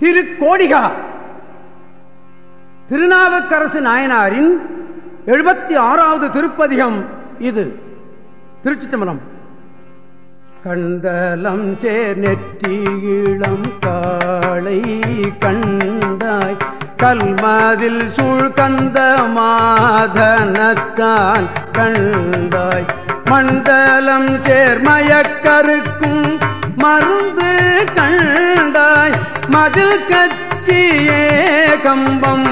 திருக்கோடிகா. திருநாவுக்கரசு நாயனாரின் எழுபத்தி ஆறாவது திருப்பதிகம் இது. திருச்சிட்டம்பலம் கண்டலம் சேர் நெற்றியிளம் காளை கண்டாய். கல்மதில் சூழ்கந்த மாதனத்தான் கண்டாய். மண்டலம் சேர்மயக்கருக்கும் மருந்து கண்டாய். மதில் கச்சியே கம்பம்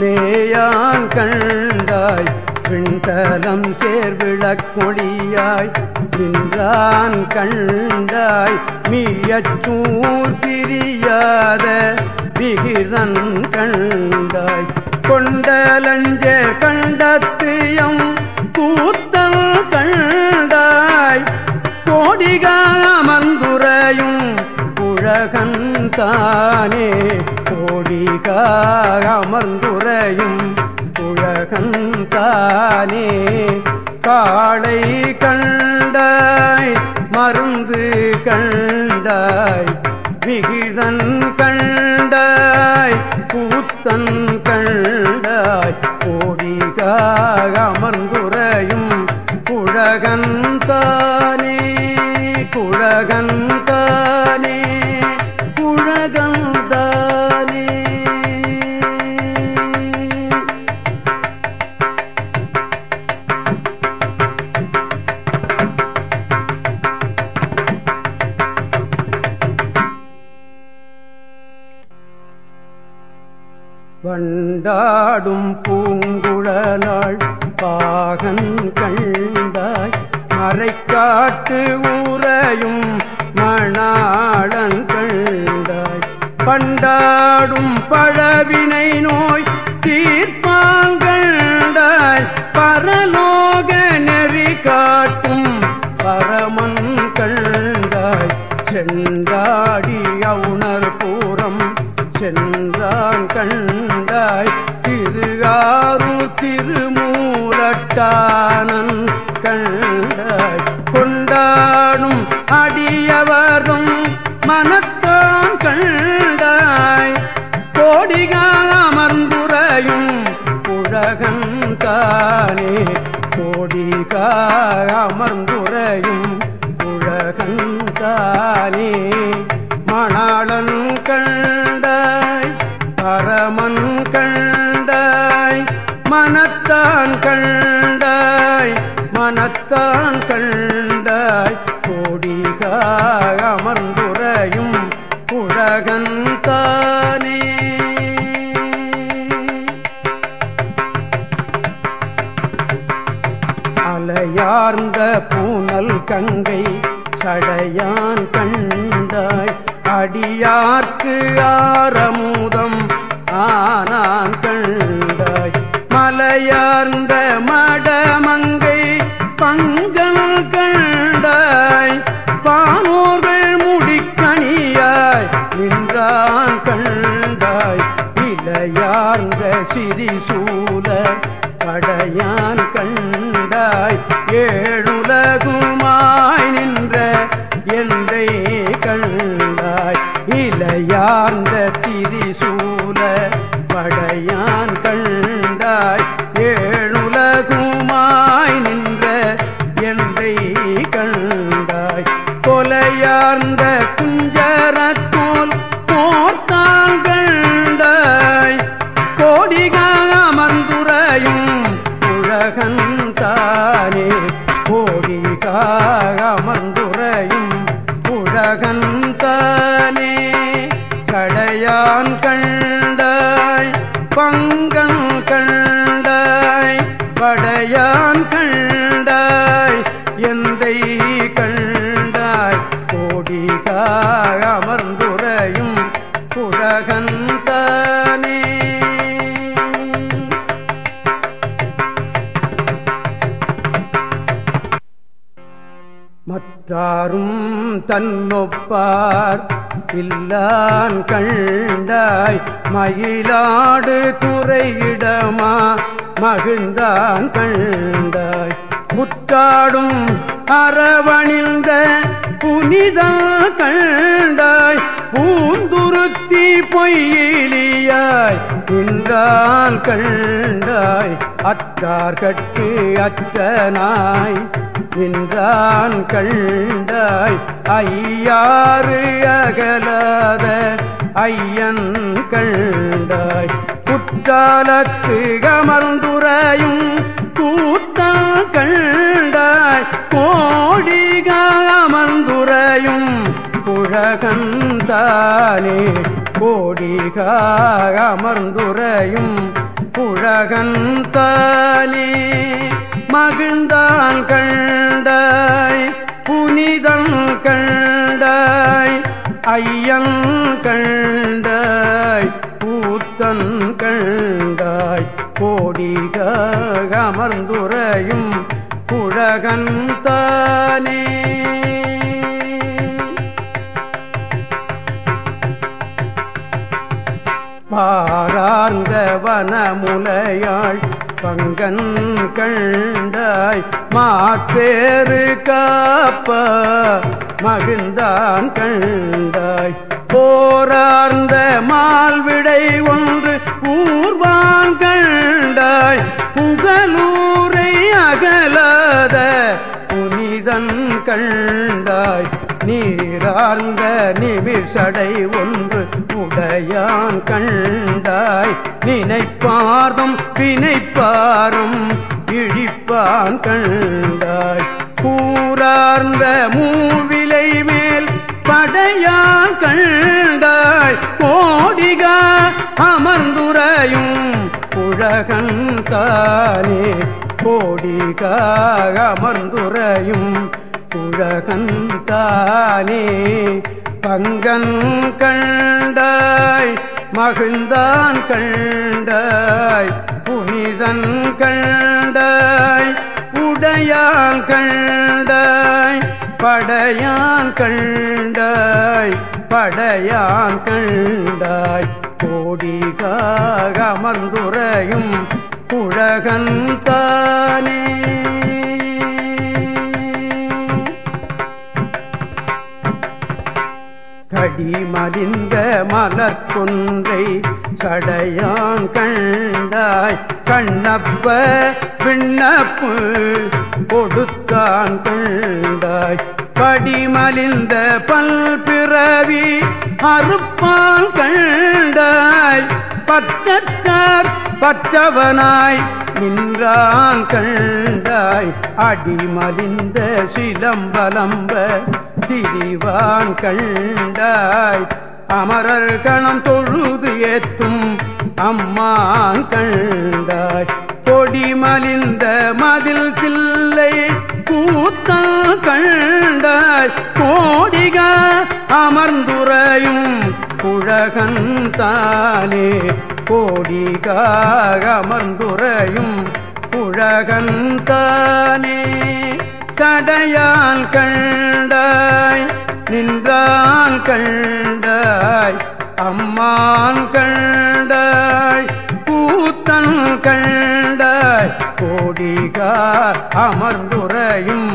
மேயான் கண்டாய் பிண்டலம் சேர்விளக்கொழியாய் நின்றான் கண்டாய் மீயச்சூர் பிரியாத விகிதன் கண்டாய் கொண்டலஞ்சேர் கண்டத்தியம் கூத்த தானே? கோடிகா அமர்ந்துரையும் உலகந்தானே காளை கண்டாய் மருந்து கண்டாய் விகிதன் கண்டாய் கூத்தன் வண்டாடும் பூங்குழலாள் பாகன் கண்டாய். மறைக்காட்டு ஊரையும் மணாளன் கண்டாய். பண்டாடும் பழவினை நோய் தீர்ப்பாங்க தானே? கோடிகா அமர்ந்துரையும் உலகந்தானே மணாளன் கண்டாய் பரமன் கண்டாய் மனத்தான் கண்டாய் மனத்தான் கண்டாய். மலையார்ந்த மடமங்கை பங்கல் கண்டாய் பானோர்கள் முடிக்கணியாய் நின்றான் கண்டாய். இலையார்ந்த சிறிசூல கடையான் கண்டாய். ஏழுலகுமாய் நின்ற எந்தை கண்டாய். இலையார்ந்த திரிசூல படையான் கண்டாய் ஏழுலகுமாய் நின்ற எந்தை கண்டாய். கொலையார்ந்த குஞ்சரத்தோல் போர்த்தால் கண்டாய். கோடிகா அமர்ந்துரையும் உலகந்தானே தானே. அமர்ந்துரையும் உலகந்தானே கடையான் கண் பங்கம் கண்டாய் படையான் கண்டாய் எந்தை கண்டாய் கோடிகாய் அமர்ந்துரையும் உலகன் மற்றாரும் தன்னொப்பார் இல்லான் கண்டாய் மயிலாடு துறையிடமா மகிழ்ந்தான் கண்டாய். முத்தாடும் அரவணிந்த புனித கண்டாய் பூந்துருத்தி பொய்யிலியாய் நின்றான் கண்டாய் அற்றார் கட்டு அற்றனாய். நின்றான் கண்டாய். ஐயாறு அகலாத ஐயன் கண்டாய். குற்றாலத்து அமர்ந்துரையும் கூத்தம் கண்டாய். கோடிக அமர்ந்துரையும் புழகந்தானே. கோடிகாக அமர்ந்துரையும் புழகந்தானே. மகிழ்ந்தான் கண்டாய் புனிதன் கண்டாய் ஐயன் கண்டாய் பூத்தன் கண்டாய் கோடிகாக அமர்ந்துரையும் புழகன் தானே. பாரார்ந்த வனமுலையாள் பங்கன் கண்டாய் மாப்பேறு காப்ப மகிழ்ந்தான் கண்டாய். போரார்ந்த மால்விடை ஒன்று ஊர்வான் கண்டாய் புகலூரை அகலாத புனிதன் கண்டாய். நீரார்ந்த நிமிஷடை ஒன்று உடையான் கண்டாய். நினைப்பார்தும் பிணைப்பாரும் இழிப்பான் கண்டாய். கூறார்ந்த மூவிலை மேல் படையான் கண்டாய். கோடிகா அமர்ந்துரையும் புழகந்தானே கோடிகா அமர்ந்துரையும் புழகந்தானே பங்கன் கண்டாய் மகிழ்ந்தான் கண்டாய் புனிதன் கண்டாய் உடையான் கண்டாய் படையான் கண்டாய் படையான் கண்டாய். கோடிகாக அமர்ந்துரையும் புழகன் தானே கடிமறிந்த மலர்கொன்றை கடையான் கண்டாய். கண்ணப்ப விண்ணப்பு கொடுத்தான் கண்டாய். படிமலிந்த பல்பிறவி அறுப்பால் கண்டாய். பற்றத்தார் பற்றவனாய் நின்றான் கண்டாய். அடிமலிந்த சிலம்பலம்ப திரிவான் கண்டாய். அமரர் கணம் தொழுது ஏத்தும் அம்மான் கண்டாய். கொடிமலிந்த மதில் தில்லை கூத்தல் கண்டாய். கோடிக அமர்ந்துரையும் புழகந்தானே கோடிகாக அமர்ந்துரையும் புழகந்தானே கடையால் கண்டாய் நின்றான் கண்டாய் அம்மான் கண்டாய் பூத்தன் கண்டாய் கோடிகார் அமர்ந்துரையும்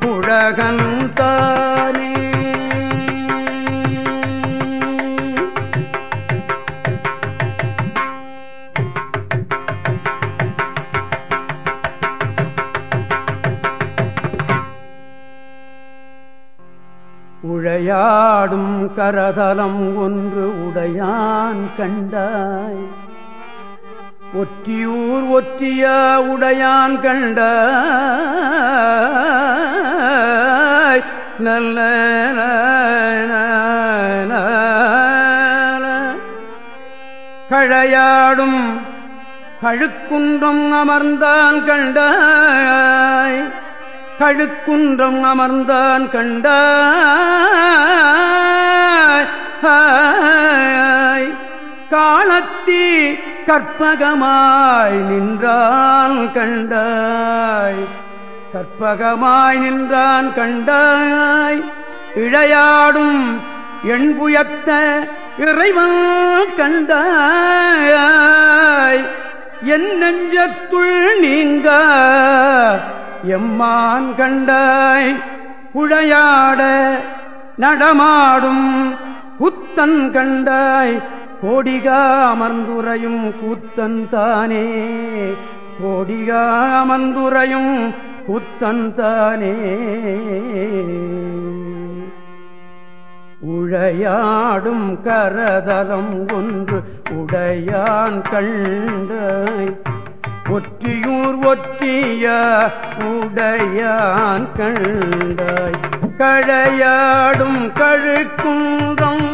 புழகன் தானே. விளையாடும் கரதலம் ஒன்று உடையான் கண்டாய். ஒற்றியூர் ஒற்றிய உடையான் கண்ட நல்ல. கழையாடும் கழுக்குன்றம் அமர்ந்தான் கண்டாய். கழுக்குன்றம் அமர்ந்தான் கண்டாய். காலத்தி கற்பகமாய் நின்றான் கண்டாய். கற்பகமாய் நின்றான் கண்டாய். இழையாடும் எண்புயத்த இறைவன் கண்டாய். என் நெஞ்சத்துள் நீங்க எம்மான் கண்டாய் உழையாட நடமாடும் புத்தன் கண்டாய் கோடிகா அமர்ந்துரையும் கூத்தன் தானே. கோடிகா அமர்ந்துரையும் கூத்தன் தானே. உழையாடும் கரதலம் ஒன்று உடையான் கண்டாய். ஒற்றியூர் ஒற்றிய உடையான் கண்டாய். கழையாடும் கழுக்குன்றம்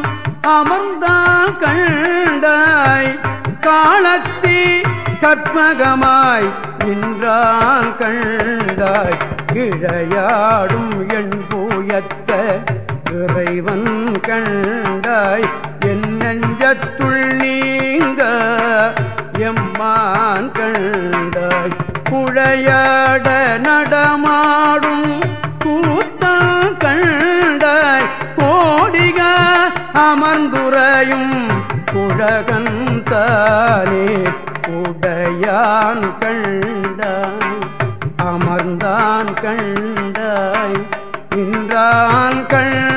அமர்ந்தான் கண்டாய். காலத்தி கற்பகமாய் நின்றான் கண்டாய். கிழையாடும் என் பூயத்த இறைவன் கண்டாய். என் நெஞ்சத்துள் நீங்க எம்மான் கண்டாய். புழையாட நடமாடும் கூத்தம் கண்டாய். கோடிக அமர்ந்துரையும் குழகந்தானே உடையான் கண்டாய். அமர்ந்தான் கண்டாய். நின்றான் கண்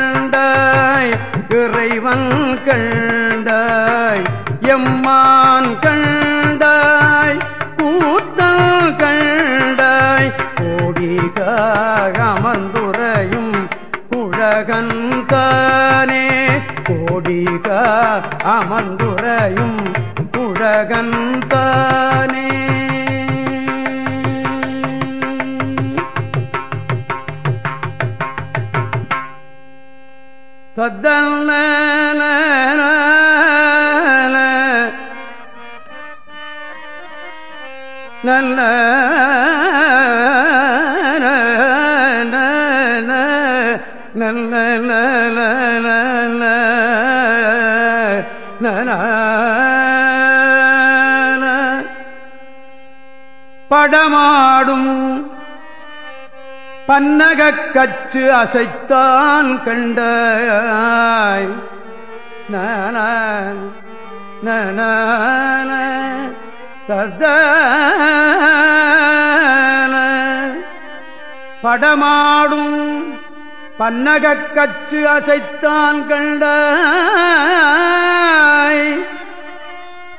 அமர்ந்துரையும் குழகந்தானே தத்தல்ல நல்ல நல்ல நல்ல படமாடும். பன்னகக் கச்சு அசைத்தான் கண்டாய். நன தத படமாடும். பன்னகக் கச்சு அசைத்தான் கண்டாய்.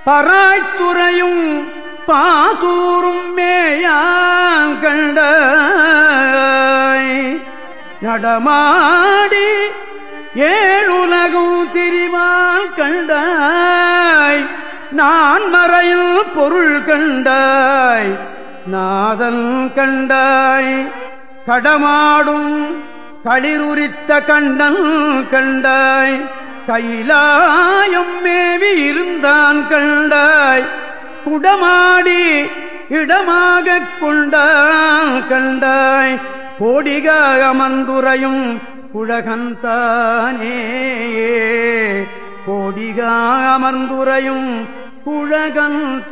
பராய்த்துறையும் பாசூரும் மேயான் கண்டாய் நடமாடி ஏழுலகும் திரிவான் கண்டாய். நான் மறையில் பொருள் கண்டாய். நாதன் கண்டாய். கடமாடும் களிருரித்த கண்டன் கண்டாய். கைலாயம் மேவி இருந்தான் கண்டாய். குடமாடி இடமாக கொண்டான் கண்டாய். கோடிக அமர்ந்துரையும் குழகந்தானே. கோடிக அமர்ந்துரையும் குழகந்தானே.